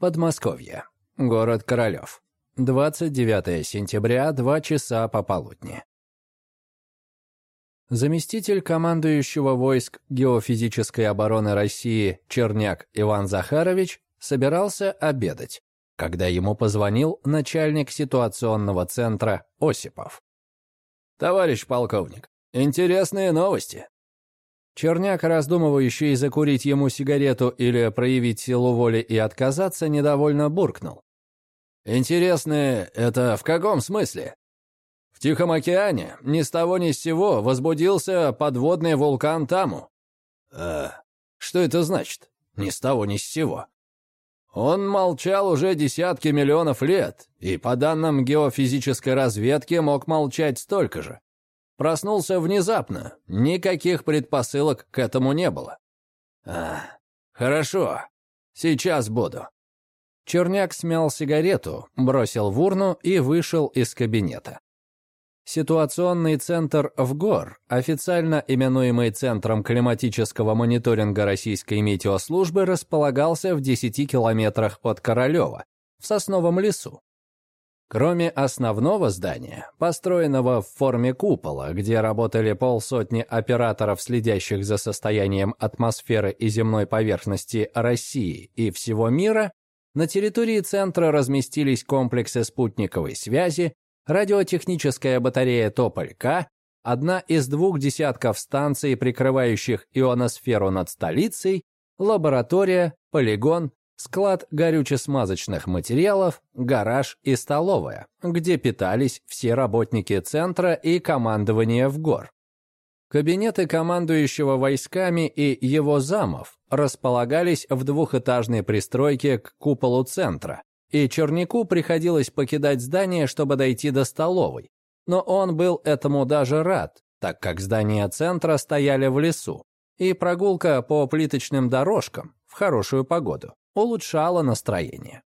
Подмосковье. Город Королев. 29 сентября, 2 часа пополудни. Заместитель командующего войск геофизической обороны России Черняк Иван Захарович собирался обедать, когда ему позвонил начальник ситуационного центра Осипов. «Товарищ полковник, интересные новости». Черняк, раздумывающий закурить ему сигарету или проявить силу воли и отказаться, недовольно буркнул. «Интересные — это в каком смысле?» В Тихом океане ни с того ни с сего возбудился подводный вулкан Таму. «Э, что это значит? Ни с того ни с сего?» Он молчал уже десятки миллионов лет, и по данным геофизической разведки мог молчать столько же. Проснулся внезапно, никаких предпосылок к этому не было. А, хорошо, сейчас буду. Черняк смял сигарету, бросил в урну и вышел из кабинета. Ситуационный центр ВГОР, официально именуемый Центром климатического мониторинга Российской метеослужбы, располагался в 10 километрах от Королева, в Сосновом лесу. Кроме основного здания, построенного в форме купола, где работали полсотни операторов, следящих за состоянием атмосферы и земной поверхности России и всего мира, на территории центра разместились комплексы спутниковой связи, радиотехническая батарея Тополь-К, одна из двух десятков станций, прикрывающих ионосферу над столицей, лаборатория, полигон, склад горюче-смазочных материалов, гараж и столовая, где питались все работники центра и командование в гор. Кабинеты командующего войсками и его замов располагались в двухэтажной пристройке к куполу центра, и Черняку приходилось покидать здание, чтобы дойти до столовой. Но он был этому даже рад, так как здания центра стояли в лесу, и прогулка по плиточным дорожкам в хорошую погоду улучшала настроение.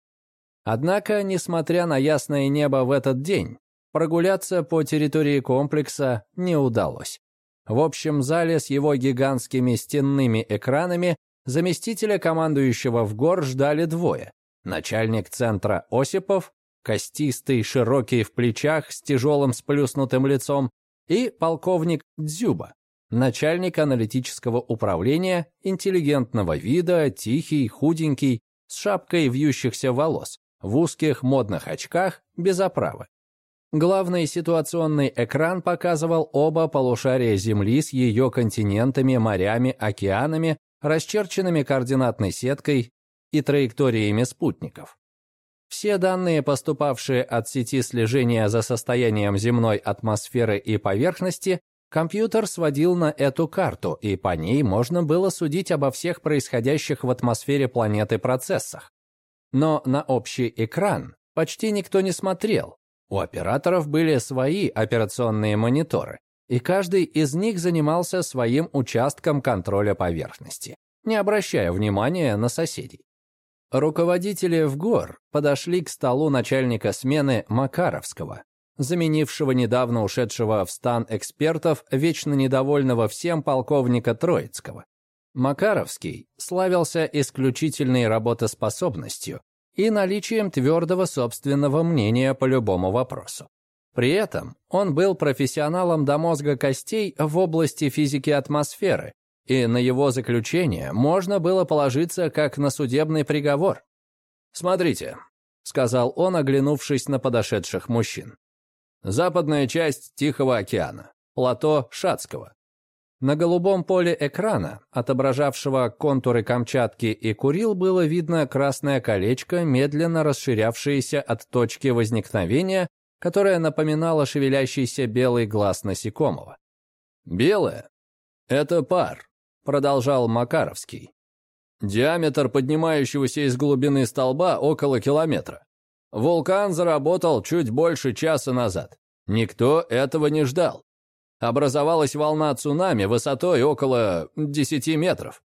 Однако, несмотря на ясное небо в этот день, прогуляться по территории комплекса не удалось. В общем зале с его гигантскими стенными экранами заместителя командующего в гор ждали двое начальник центра Осипов, костистый, широкий в плечах, с тяжелым сплюснутым лицом, и полковник Дзюба, начальник аналитического управления, интеллигентного вида, тихий, худенький, с шапкой вьющихся волос, в узких модных очках, без оправы. Главный ситуационный экран показывал оба полушария Земли с ее континентами, морями, океанами, расчерченными координатной сеткой и траекториями спутников. Все данные, поступавшие от сети слежения за состоянием земной атмосферы и поверхности, компьютер сводил на эту карту, и по ней можно было судить обо всех происходящих в атмосфере планеты процессах. Но на общий экран почти никто не смотрел. У операторов были свои операционные мониторы, и каждый из них занимался своим участком контроля поверхности, не обращая внимания на соседей. Руководители в ГОР подошли к столу начальника смены Макаровского, заменившего недавно ушедшего в стан экспертов, вечно недовольного всем полковника Троицкого. Макаровский славился исключительной работоспособностью и наличием твердого собственного мнения по любому вопросу. При этом он был профессионалом до мозга костей в области физики атмосферы и на его заключение можно было положиться как на судебный приговор. «Смотрите», — сказал он, оглянувшись на подошедших мужчин. «Западная часть Тихого океана, плато Шацкого. На голубом поле экрана, отображавшего контуры Камчатки и Курил, было видно красное колечко, медленно расширявшееся от точки возникновения, которое напоминало шевелящийся белый глаз насекомого. Белое — это пар, продолжал Макаровский. Диаметр поднимающегося из глубины столба около километра. Вулкан заработал чуть больше часа назад. Никто этого не ждал. Образовалась волна цунами высотой около 10 метров.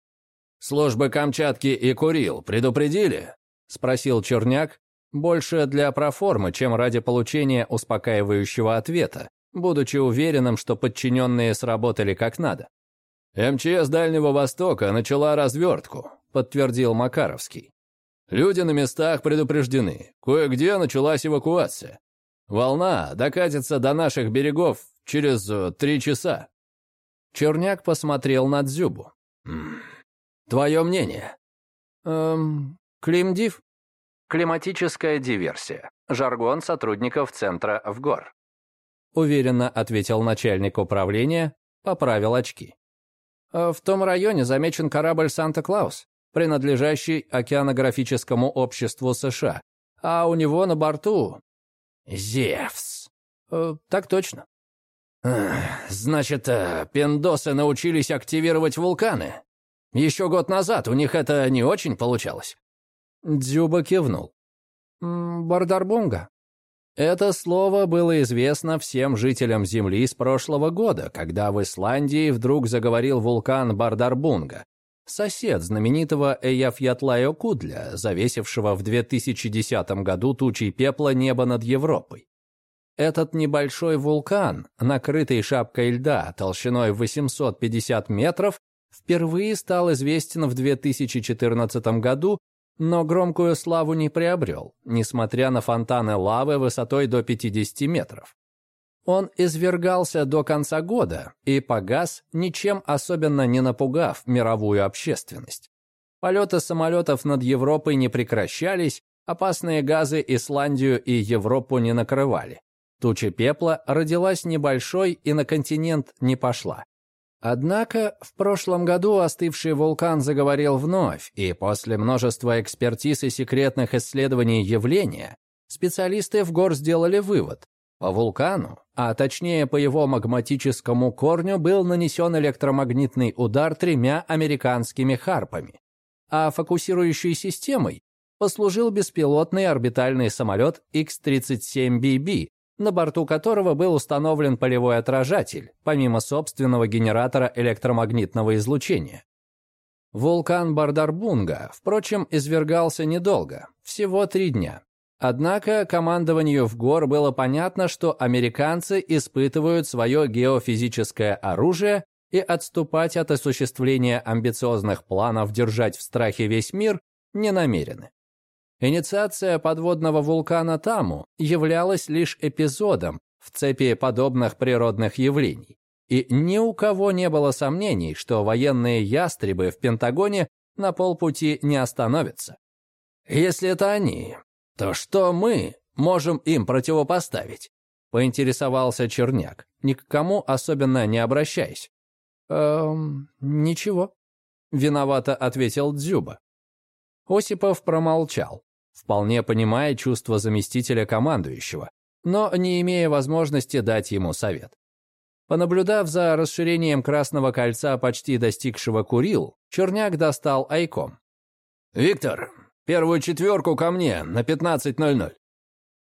«Службы Камчатки и Курил предупредили?» – спросил Черняк, больше для проформы, чем ради получения успокаивающего ответа, будучи уверенным, что подчиненные сработали как надо. «МЧС Дальнего Востока начала развертку», — подтвердил Макаровский. Люди на местах предупреждены. Кое-где началась эвакуация. Волна докатится до наших берегов через э, три часа». Черняк посмотрел на Дзюбу. «Твое мнение?» «Эм, Климдив?» «Климатическая диверсия. Жаргон сотрудников Центра в гор». Уверенно ответил начальник управления, поправил очки. «Э, «В том районе замечен корабль «Санта-Клаус», принадлежащий океанографическому обществу США, а у него на борту «Зевс». Э, «Так точно». «Значит, э, пиндосы научились активировать вулканы. Еще год назад у них это не очень получалось». Дзюба кивнул. «Бардарбунга». Это слово было известно всем жителям Земли с прошлого года, когда в Исландии вдруг заговорил вулкан Бардарбунга, сосед знаменитого Эяфьятлайо Кудля, завесившего в 2010 году тучей пепла небо над Европой. Этот небольшой вулкан, накрытый шапкой льда толщиной 850 метров, впервые стал известен в 2014 году, но громкую славу не приобрел, несмотря на фонтаны лавы высотой до 50 метров. Он извергался до конца года и погас, ничем особенно не напугав мировую общественность. Полеты самолетов над Европой не прекращались, опасные газы Исландию и Европу не накрывали. Туча пепла родилась небольшой и на континент не пошла. Однако в прошлом году остывший вулкан заговорил вновь, и после множества экспертиз и секретных исследований явления, специалисты в гор сделали вывод. По вулкану, а точнее по его магматическому корню, был нанесен электромагнитный удар тремя американскими харпами, а фокусирующей системой послужил беспилотный орбитальный самолет X-37BB, на борту которого был установлен полевой отражатель, помимо собственного генератора электромагнитного излучения. Вулкан Бардарбунга, впрочем, извергался недолго, всего три дня. Однако командованию в ГОР было понятно, что американцы испытывают свое геофизическое оружие и отступать от осуществления амбициозных планов держать в страхе весь мир не намерены. Инициация подводного вулкана Таму являлась лишь эпизодом в цепи подобных природных явлений. И ни у кого не было сомнений, что военные ястребы в Пентагоне на полпути не остановятся. Если это они, то что мы можем им противопоставить? Поинтересовался Черняк, ни к кому особенно не обращаясь. «Эм, ничего», — виновато ответил Дзюба. Осипов промолчал, вполне понимая чувство заместителя командующего, но не имея возможности дать ему совет. Понаблюдав за расширением Красного кольца, почти достигшего Курил, Черняк достал айком. «Виктор, Первую четверку ко мне на 15.00».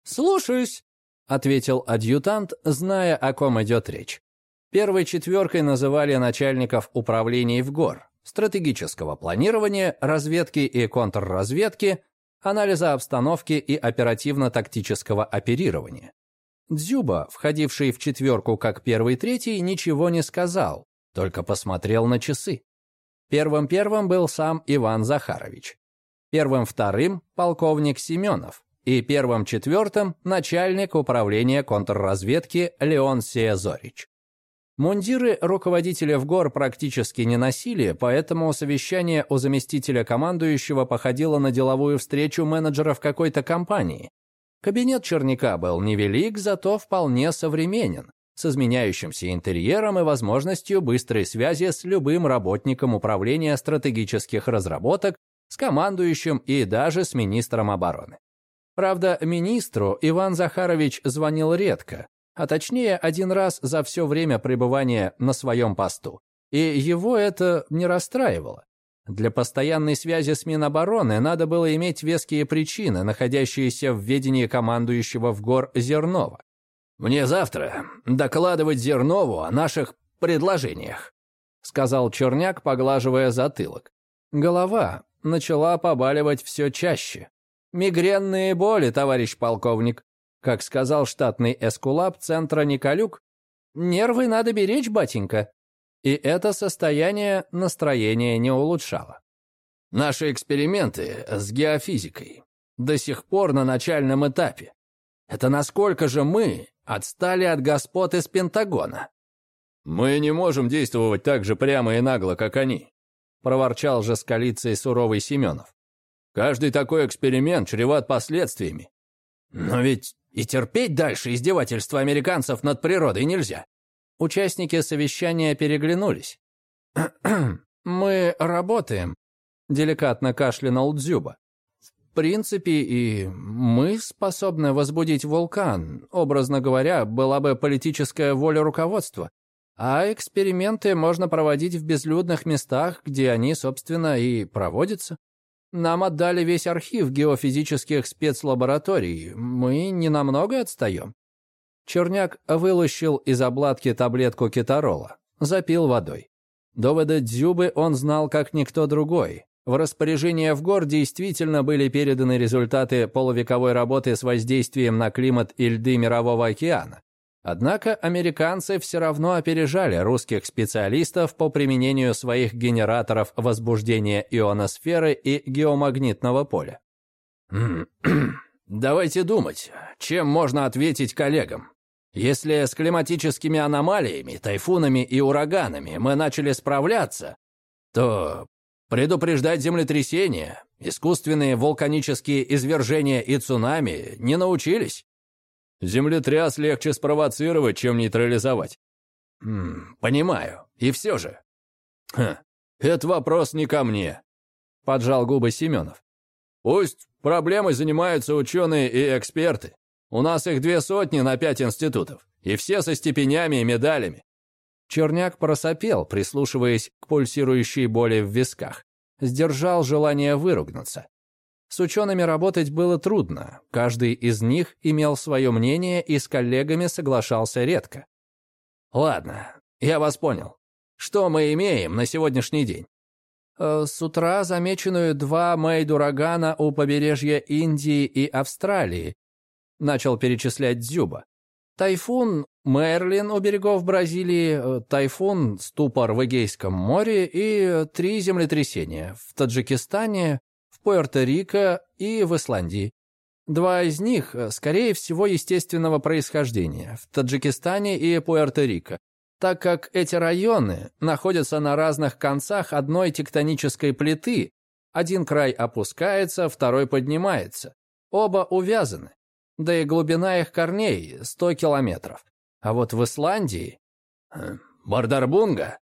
«Слушаюсь», — ответил адъютант, зная, о ком идет речь. Первой четверкой называли начальников управлений в ГОР, стратегического планирования, разведки и контрразведки, анализа обстановки и оперативно-тактического оперирования. Дзюба, входивший в четверку как первый-третий, ничего не сказал, только посмотрел на часы. Первым-первым был сам Иван Захарович. Первым-вторым – полковник Семенов. И первым-четвертым – начальник управления контрразведки Леон Сиезорич. Мундиры руководителя в гор практически не носили, поэтому совещание у заместителя командующего походило на деловую встречу менеджеров какой-то компании. Кабинет Черняка был невелик, зато вполне современен, с изменяющимся интерьером и возможностью быстрой связи с любым работником управления стратегических разработок с командующим и даже с министром обороны. Правда, министру Иван Захарович звонил редко, а точнее один раз за все время пребывания на своем посту. И его это не расстраивало. Для постоянной связи с Минобороны надо было иметь веские причины, находящиеся в ведении командующего в гор Зернова. «Мне завтра докладывать Зернову о наших предложениях», сказал Черняк, поглаживая затылок. Голова, начала побаливать все чаще. «Мигренные боли, товарищ полковник», как сказал штатный эскулап центра Николюк, «нервы надо беречь, батенька». И это состояние настроения не улучшало. Наши эксперименты с геофизикой до сих пор на начальном этапе. Это насколько же мы отстали от господ из Пентагона? Мы не можем действовать так же прямо и нагло, как они, проворчал же с колицей суровый Семенов. Каждый такой эксперимент чреват последствиями. Но ведь и терпеть дальше издевательства американцев над природой нельзя. Участники совещания переглянулись. «Мы работаем», — деликатно кашлянул Дзюба принципе, и мы способны возбудить вулкан. Образно говоря, была бы политическая воля руководства. А эксперименты можно проводить в безлюдных местах, где они, собственно, и проводятся. Нам отдали весь архив геофизических спецлабораторий. Мы ненамного отстаем. Черняк вылущил из обладки таблетку кетарола, запил водой. Доводы Дзюбы он знал как никто другой. В распоряжение в ГОР действительно были переданы результаты полувековой работы с воздействием на климат и льды Мирового океана. Однако американцы все равно опережали русских специалистов по применению своих генераторов возбуждения ионосферы и геомагнитного поля. «Давайте думать, чем можно ответить коллегам. Если с климатическими аномалиями, тайфунами и ураганами мы начали справляться, то Предупреждать землетрясения, искусственные вулканические извержения и цунами не научились. Землетряс легче спровоцировать, чем нейтрализовать. Хм, понимаю. И все же. Хм, это вопрос не ко мне. Поджал губы Семенов. Пусть проблемой занимаются ученые и эксперты. У нас их две сотни на пять институтов. И все со степенями и медалями. Черняк просопел, прислушиваясь к пульсирующей боли в висках. Сдержал желание выругнуться. С учеными работать было трудно, каждый из них имел свое мнение и с коллегами соглашался редко. «Ладно, я вас понял. Что мы имеем на сегодняшний день?» «Э, «С утра замечены два мейд-урагана у побережья Индии и Австралии», начал перечислять Дзюба. Тайфун Мерлин у берегов Бразилии, э, тайфун, ступор в Эгейском море и три землетрясения в Таджикистане, Пуэрто-Рико и в Исландии. Два из них, э, скорее всего, естественного происхождения, в Таджикистане и Пуэрто-Рико, так как эти районы находятся на разных концах одной тектонической плиты, один край опускается, второй поднимается. Оба увязаны да и глубина их корней — 100 километров. А вот в Исландии... Э, Бардарбунга?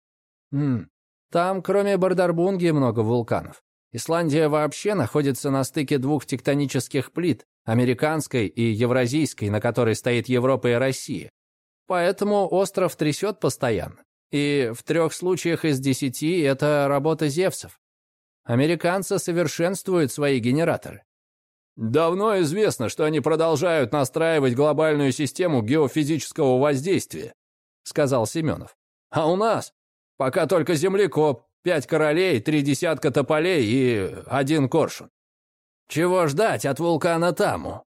Там, кроме Бардарбунги, много вулканов. Исландия вообще находится на стыке двух тектонических плит, американской и евразийской, на которой стоит Европа и Россия. Поэтому остров трясет постоянно. И в трех случаях из десяти это работа Зевсов. Американцы совершенствуют свои генераторы. Давно известно, что они продолжают настраивать глобальную систему геофизического воздействия, сказал Семенов. А у нас пока только землекоп, пять королей, три десятка тополей и один коршун. Чего ждать от вулкана Таму?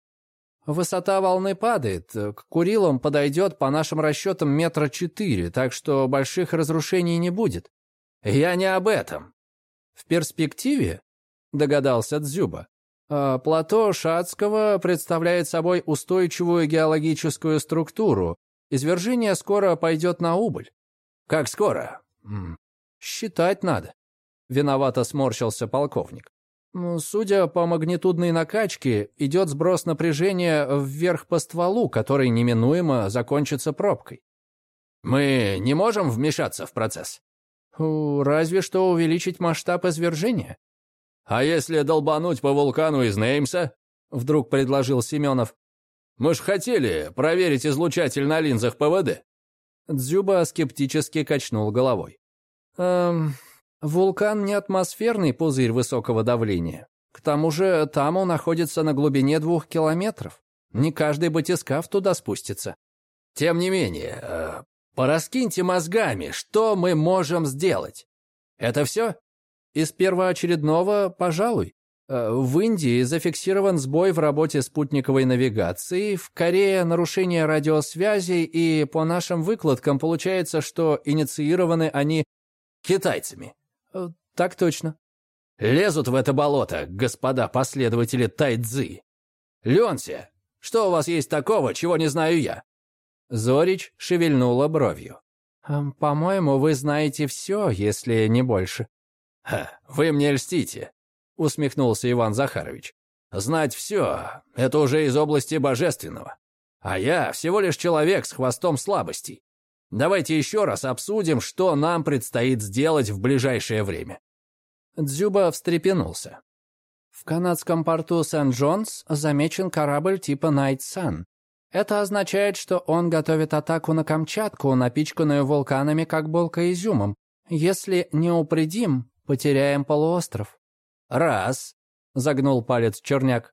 Высота волны падает, к Курилам подойдет по нашим расчетам метра четыре, так что больших разрушений не будет. Я не об этом. В перспективе, догадался Дзюба, а, плато Шацкого представляет собой устойчивую геологическую структуру. Извержение скоро пойдет на убыль. Как скоро? Считать надо. Виновато сморщился полковник. Судя по магнитудной накачке, идет сброс напряжения вверх по стволу, который неминуемо закончится пробкой. Мы не можем вмешаться в процесс? Разве что увеличить масштаб извержения. «А если долбануть по вулкану из Неймса?» — вдруг предложил Семенов. «Мы ж хотели проверить излучатель на линзах ПВД». Дзюба скептически качнул головой. «Эм, вулкан не атмосферный пузырь высокого давления. К тому же там он находится на глубине двух километров. Не каждый батискаф туда спустится. Тем не менее, э, пораскиньте мозгами, что мы можем сделать. Это все?» Из первоочередного, пожалуй. Э, в Индии зафиксирован сбой в работе спутниковой навигации, в Корее нарушение радиосвязи, и по нашим выкладкам получается, что инициированы они китайцами. Э, так точно. Лезут в это болото, господа последователи Тайцзы. Ленся, что у вас есть такого, чего не знаю я?» Зорич шевельнула бровью. «По-моему, вы знаете все, если не больше». Ха, «Вы мне льстите», — усмехнулся Иван Захарович. «Знать все — это уже из области божественного. А я всего лишь человек с хвостом слабостей. Давайте еще раз обсудим, что нам предстоит сделать в ближайшее время». Дзюба встрепенулся. В канадском порту Сент-Джонс замечен корабль типа Night Sun. Это означает, что он готовит атаку на Камчатку, напичканную вулканами, как булка изюмом. Если не упредим, потеряем полуостров. «Раз», — загнул палец Черняк.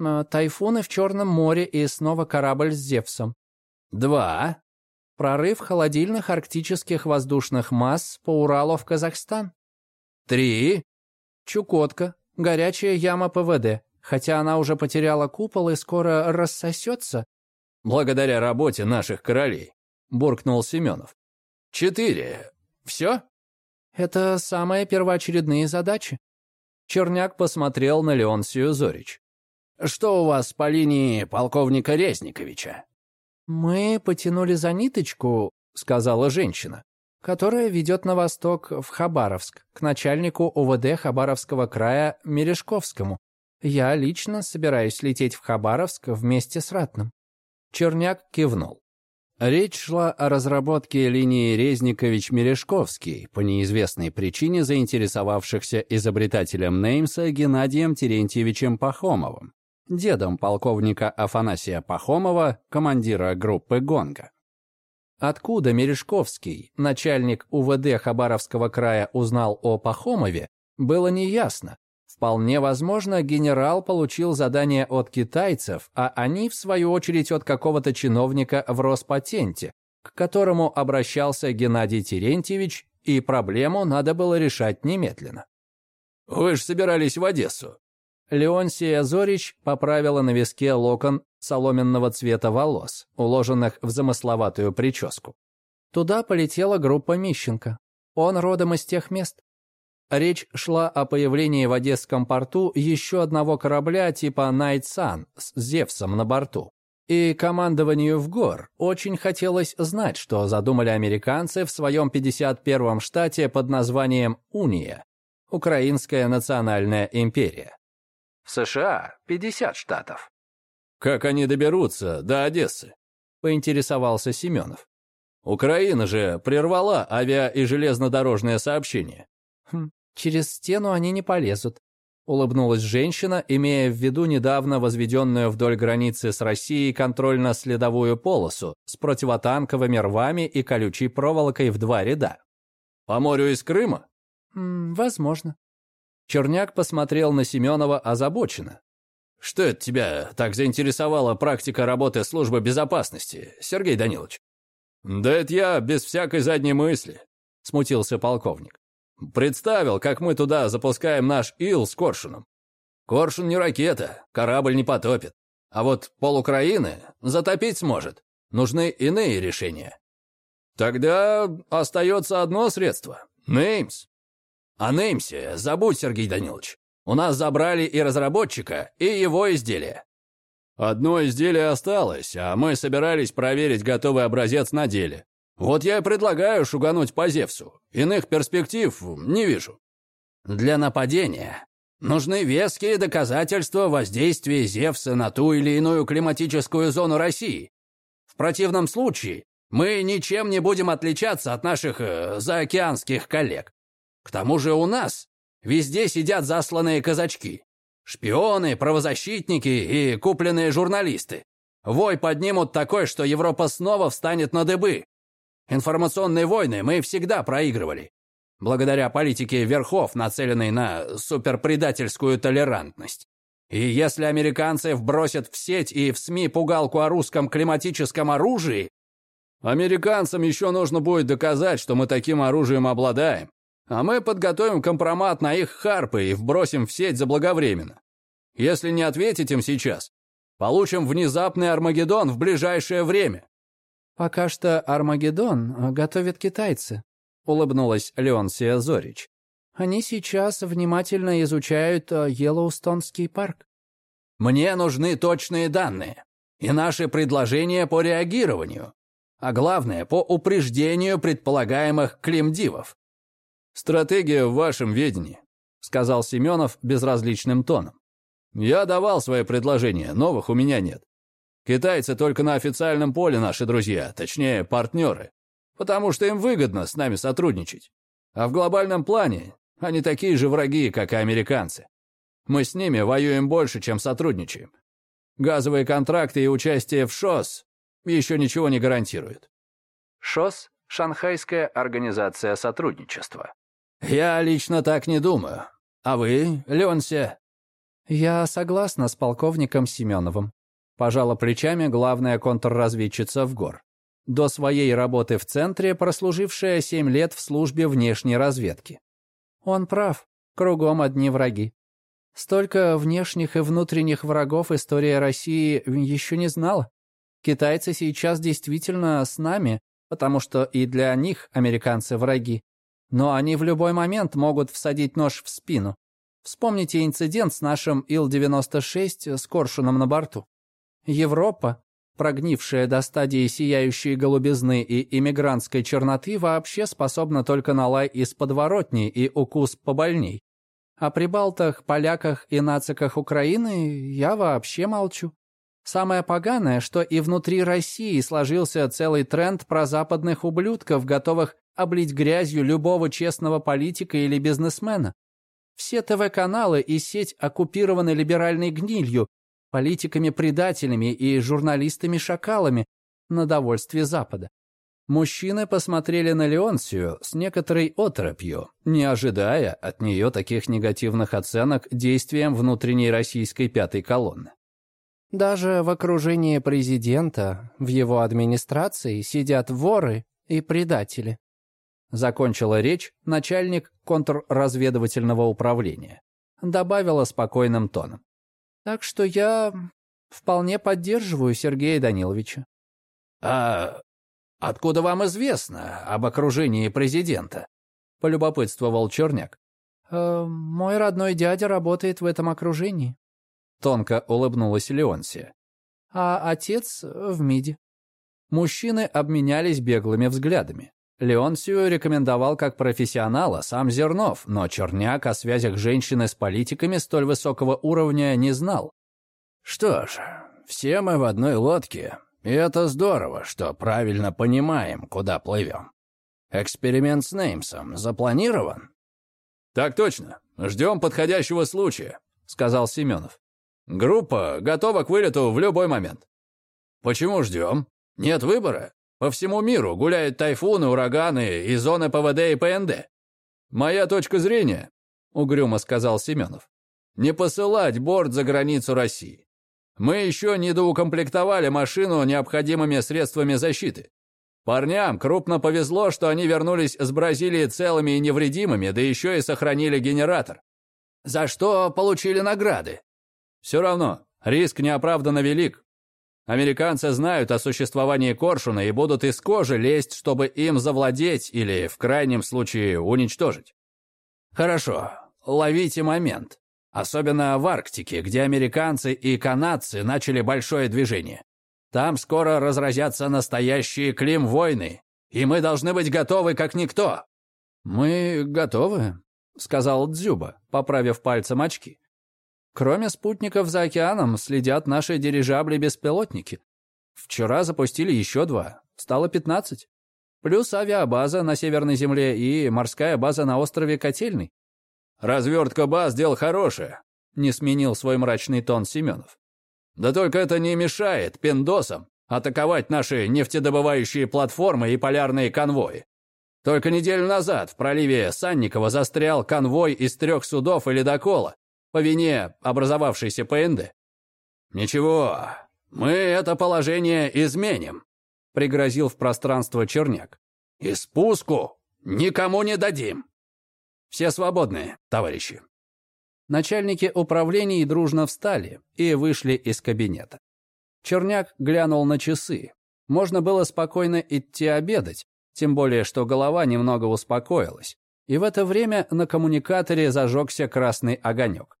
«Э, «Тайфуны в Черном море и снова корабль с Зевсом». «Два». «Прорыв холодильных арктических воздушных масс по Уралу в Казахстан». «Три». «Чукотка, горячая яма ПВД, хотя она уже потеряла купол и скоро рассосется». «Благодаря работе наших королей», — буркнул Семенов. «Четыре. Все?» «Это самые первоочередные задачи». Черняк посмотрел на Леонсию Зорич. «Что у вас по линии полковника Резниковича?» «Мы потянули за ниточку», — сказала женщина, «которая ведет на восток в Хабаровск, к начальнику УВД Хабаровского края Мережковскому. Я лично собираюсь лететь в Хабаровск вместе с Ратным». Черняк кивнул. Речь шла о разработке линии Резникович-Мережковский, по неизвестной причине заинтересовавшихся изобретателем Неймса Геннадием Терентьевичем Пахомовым, дедом полковника Афанасия Пахомова, командира группы «Гонга». Откуда Мережковский, начальник УВД Хабаровского края, узнал о Пахомове, было неясно, Вполне возможно, генерал получил задание от китайцев, а они, в свою очередь, от какого-то чиновника в Роспатенте, к которому обращался Геннадий Терентьевич, и проблему надо было решать немедленно. «Вы же собирались в Одессу». Леонсия Зорич поправила на виске локон соломенного цвета волос, уложенных в замысловатую прическу. Туда полетела группа Мищенко. Он родом из тех мест. Речь шла о появлении в Одесском порту еще одного корабля типа Night Sun с Зевсом на борту. И командованию в гор очень хотелось знать, что задумали американцы в своем 51-м штате под названием Уния – Украинская национальная империя. В США 50 штатов. «Как они доберутся до Одессы?» – поинтересовался Семенов. «Украина же прервала авиа- и железнодорожное сообщение». Хм, Через стену они не полезут. Улыбнулась женщина, имея в виду недавно возведенную вдоль границы с Россией контрольно-следовую полосу с противотанковыми рвами и колючей проволокой в два ряда. «По морю из Крыма?» М «Возможно». Черняк посмотрел на Семенова озабоченно. «Что это тебя так заинтересовала практика работы службы безопасности, Сергей Данилович?» «Да это я без всякой задней мысли», — смутился полковник. Представил, как мы туда запускаем наш Ил с Коршуном. Коршун не ракета, корабль не потопит. А вот пол Украины затопить сможет. Нужны иные решения. Тогда остается одно средство — Неймс. О Неймсе забудь, Сергей Данилович. У нас забрали и разработчика, и его изделие. Одно изделие осталось, а мы собирались проверить готовый образец на деле. Вот я и предлагаю шугануть по Зевсу. Иных перспектив не вижу. Для нападения нужны веские доказательства воздействия Зевса на ту или иную климатическую зону России. В противном случае мы ничем не будем отличаться от наших э, заокеанских коллег. К тому же у нас везде сидят засланные казачки. Шпионы, правозащитники и купленные журналисты. Вой поднимут такой, что Европа снова встанет на дыбы. Информационные войны мы всегда проигрывали. Благодаря политике верхов, нацеленной на суперпредательскую толерантность. И если американцы вбросят в сеть и в СМИ пугалку о русском климатическом оружии, американцам еще нужно будет доказать, что мы таким оружием обладаем. А мы подготовим компромат на их харпы и вбросим в сеть заблаговременно. Если не ответить им сейчас, получим внезапный Армагеддон в ближайшее время. «Пока что Армагеддон готовят китайцы», — улыбнулась Леонсия Зорич. Они сейчас внимательно изучают э, Йеллоустонский парк. Мне нужны точные данные и наши предложения по реагированию, а главное, по упреждению предполагаемых климдивов. «Стратегия в вашем ведении», — сказал Семенов безразличным тоном. «Я давал свои предложения, новых у меня нет. Китайцы только на официальном поле наши друзья, точнее, партнеры, потому что им выгодно с нами сотрудничать. А в глобальном плане они такие же враги, как и американцы. Мы с ними воюем больше, чем сотрудничаем. Газовые контракты и участие в ШОС еще ничего не гарантируют. ШОС – Шанхайская организация сотрудничества. Я лично так не думаю. А вы, Ленся? Я согласна с полковником Семеновым. Пожала плечами главная контрразведчица в гор. До своей работы в центре, прослужившая семь лет в службе внешней разведки. Он прав, кругом одни враги. Столько внешних и внутренних врагов история России еще не знала. Китайцы сейчас действительно с нами, потому что и для них американцы враги. Но они в любой момент могут всадить нож в спину. Вспомните инцидент с нашим Ил-96 с коршуном на борту. Европа, прогнившая до стадии сияющей голубизны и иммигрантской черноты, вообще способна только на лай из подворотни и укус побольней. О прибалтах, поляках и нациках Украины я вообще молчу. Самое поганое, что и внутри России сложился целый тренд про западных ублюдков, готовых облить грязью любого честного политика или бизнесмена. Все ТВ-каналы и сеть оккупированы либеральной гнилью, политиками-предателями и журналистами-шакалами на довольствие Запада. Мужчины посмотрели на Леонсию с некоторой оторопью, не ожидая от нее таких негативных оценок действиям внутренней российской пятой колонны. Даже в окружении президента, в его администрации сидят воры и предатели. Закончила речь начальник контрразведывательного управления. Добавила спокойным тоном. Так что я вполне поддерживаю Сергея Даниловича. «А откуда вам известно об окружении президента?» — полюбопытствовал Черняк. «Э, «Мой родной дядя работает в этом окружении», — тонко улыбнулась Леонсия. «А отец в МИДе». Мужчины обменялись беглыми взглядами. Леонсию рекомендовал как профессионала сам Зернов, но Черняк о связях женщины с политиками столь высокого уровня не знал. «Что ж, все мы в одной лодке, и это здорово, что правильно понимаем, куда плывем. Эксперимент с Неймсом запланирован?» «Так точно. Ждем подходящего случая», — сказал Семенов. «Группа готова к вылету в любой момент». «Почему ждем? Нет выбора. По всему миру гуляют тайфуны, ураганы и зоны ПВД и ПНД. Моя точка зрения, угрюмо сказал Семенов, не посылать борт за границу России. Мы еще не доукомплектовали машину необходимыми средствами защиты. Парням крупно повезло, что они вернулись с Бразилии целыми и невредимыми, да еще и сохранили генератор. За что получили награды? Все равно, риск неоправданно велик. Американцы знают о существовании коршуна и будут из кожи лезть, чтобы им завладеть или, в крайнем случае, уничтожить. Хорошо, ловите момент. Особенно в Арктике, где американцы и канадцы начали большое движение. Там скоро разразятся настоящие клим-войны, и мы должны быть готовы как никто. «Мы готовы», — сказал Дзюба, поправив пальцем очки. Кроме спутников за океаном следят наши дирижабли-беспилотники. Вчера запустили еще два, стало 15. Плюс авиабаза на Северной Земле и морская база на острове Котельный. «Развертка баз – дело хорошее», – не сменил свой мрачный тон Семенов. «Да только это не мешает пиндосам атаковать наши нефтедобывающие платформы и полярные конвои. Только неделю назад в проливе Санникова застрял конвой из трех судов и ледокола, по вине образовавшейся ПНД. «Ничего, мы это положение изменим», — пригрозил в пространство Черняк. «И спуску никому не дадим. Все свободны, товарищи». Начальники управлений дружно встали и вышли из кабинета. Черняк глянул на часы. Можно было спокойно идти обедать, тем более, что голова немного успокоилась, И в это время на коммуникаторе зажегся красный огонек.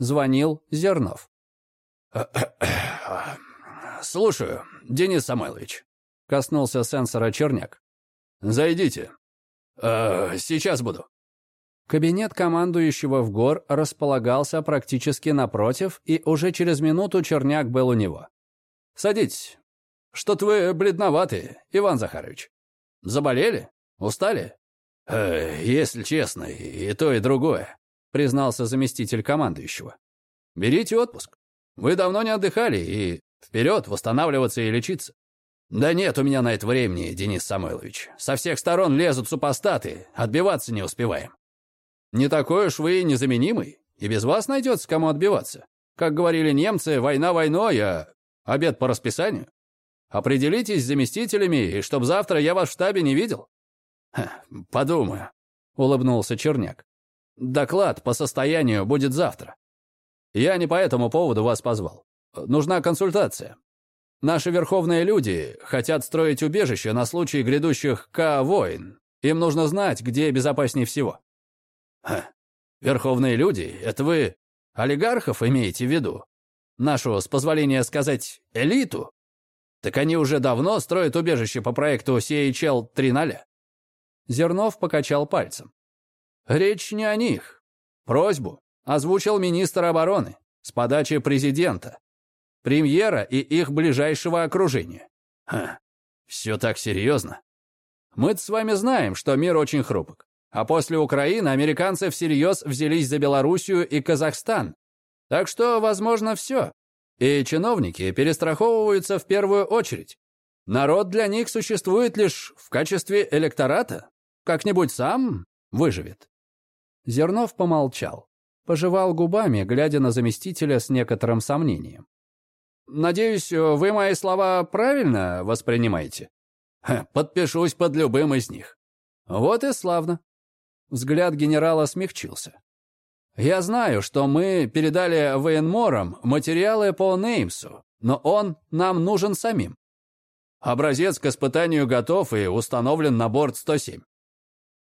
Звонил Зернов. «Слушаю, Денис Самойлович», — коснулся сенсора Черняк. «Зайдите. Э, сейчас буду». Кабинет командующего в гор располагался практически напротив, и уже через минуту Черняк был у него. «Садитесь. Что-то вы бледноваты, Иван Захарович. Заболели? Устали?» «Э, «Если честно, и то, и другое», — признался заместитель командующего. «Берите отпуск. Вы давно не отдыхали, и вперед восстанавливаться и лечиться». «Да нет у меня на это времени, Денис Самойлович. Со всех сторон лезут супостаты, отбиваться не успеваем». «Не такой уж вы незаменимый, и без вас найдется кому отбиваться. Как говорили немцы, война войной, а обед по расписанию. Определитесь с заместителями, и чтоб завтра я вас в штабе не видел». «Подумаю», — улыбнулся Черняк. «Доклад по состоянию будет завтра. Я не по этому поводу вас позвал. Нужна консультация. Наши верховные люди хотят строить убежище на случай грядущих К-войн. Им нужно знать, где безопаснее всего». Ха, «Верховные люди? Это вы олигархов имеете в виду? Нашу, с позволения сказать, элиту?» Так они уже давно строят убежище по проекту CHL 3.0. Зернов покачал пальцем. Речь не о них. Просьбу озвучил министр обороны с подачи президента, премьера и их ближайшего окружения. Ха, все так серьезно. мы с вами знаем, что мир очень хрупок. А после Украины американцы всерьез взялись за Белоруссию и Казахстан. Так что, возможно, все. И чиновники перестраховываются в первую очередь. Народ для них существует лишь в качестве электората. Как-нибудь сам выживет. Зернов помолчал, пожевал губами, глядя на заместителя с некоторым сомнением. «Надеюсь, вы мои слова правильно воспринимаете?» «Подпишусь под любым из них». «Вот и славно». Взгляд генерала смягчился. Я знаю, что мы передали военморам материалы по Неймсу, но он нам нужен самим. Образец к испытанию готов и установлен на борт 107.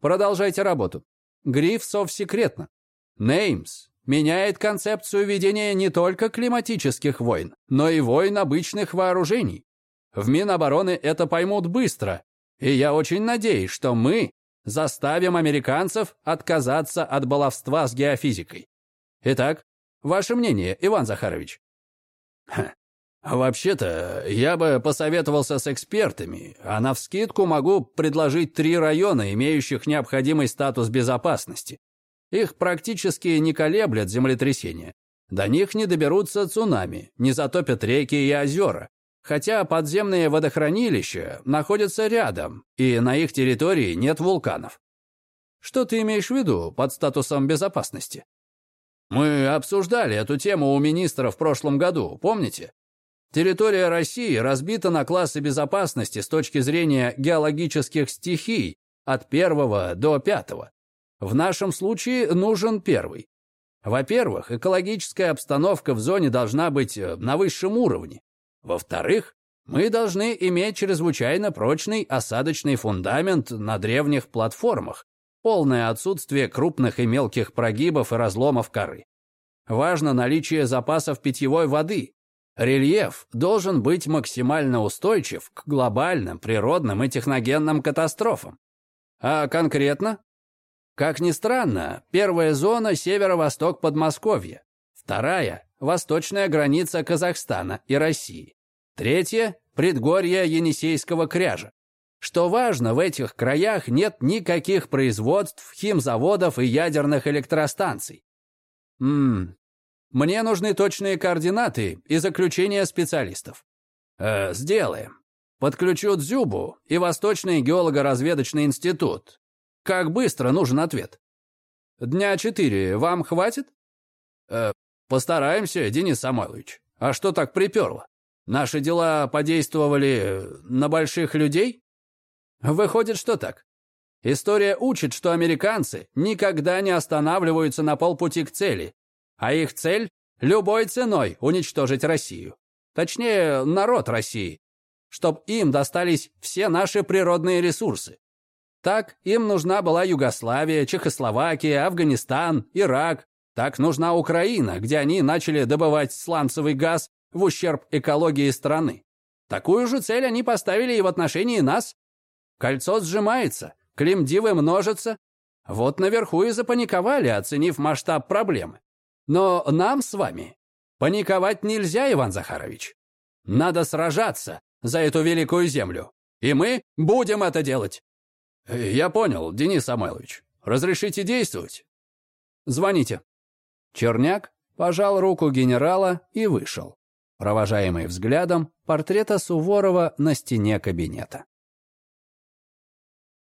Продолжайте работу. Гриф совсекретно. Неймс меняет концепцию ведения не только климатических войн, но и войн обычных вооружений. В Минобороны это поймут быстро, и я очень надеюсь, что мы заставим американцев отказаться от баловства с геофизикой. Итак, ваше мнение, Иван Захарович? Вообще-то, я бы посоветовался с экспертами, а навскидку могу предложить три района, имеющих необходимый статус безопасности. Их практически не колеблет землетрясения. До них не доберутся цунами, не затопят реки и озера, хотя подземные водохранилища находятся рядом, и на их территории нет вулканов. Что ты имеешь в виду под статусом безопасности? Мы обсуждали эту тему у министра в прошлом году, помните? Территория России разбита на классы безопасности с точки зрения геологических стихий от первого до пятого. В нашем случае нужен первый. Во-первых, экологическая обстановка в зоне должна быть э, на высшем уровне. Во-вторых, мы должны иметь чрезвычайно прочный осадочный фундамент на древних платформах, полное отсутствие крупных и мелких прогибов и разломов коры. Важно наличие запасов питьевой воды. Рельеф должен быть максимально устойчив к глобальным природным и техногенным катастрофам. А конкретно? Как ни странно, первая зона – северо-восток Подмосковья, вторая восточная граница Казахстана и России. Третье – предгорье Енисейского кряжа. Что важно, в этих краях нет никаких производств, химзаводов и ядерных электростанций. Ммм, мне нужны точные координаты и заключения специалистов. Э, сделаем. Подключу Дзюбу и Восточный геолого-разведочный институт. Как быстро нужен ответ? Дня четыре вам хватит? Э, Постараемся, Денис Самойлович. А что так приперло? Наши дела подействовали на больших людей? Выходит, что так. История учит, что американцы никогда не останавливаются на полпути к цели, а их цель – любой ценой уничтожить Россию. Точнее, народ России, чтоб им достались все наши природные ресурсы. Так им нужна была Югославия, Чехословакия, Афганистан, Ирак. Так нужна Украина, где они начали добывать сланцевый газ в ущерб экологии страны. Такую же цель они поставили и в отношении нас. Кольцо сжимается, климдивы множатся. Вот наверху и запаниковали, оценив масштаб проблемы. Но нам с вами паниковать нельзя, Иван Захарович. Надо сражаться за эту великую землю. И мы будем это делать. Я понял, Денис Самойлович. Разрешите действовать? Звоните. Черняк пожал руку генерала и вышел, провожаемый взглядом портрета Суворова на стене кабинета.